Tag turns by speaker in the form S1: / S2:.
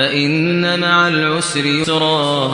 S1: فَإِنَّ مَعَ الْعُسْرِ يُسْرًا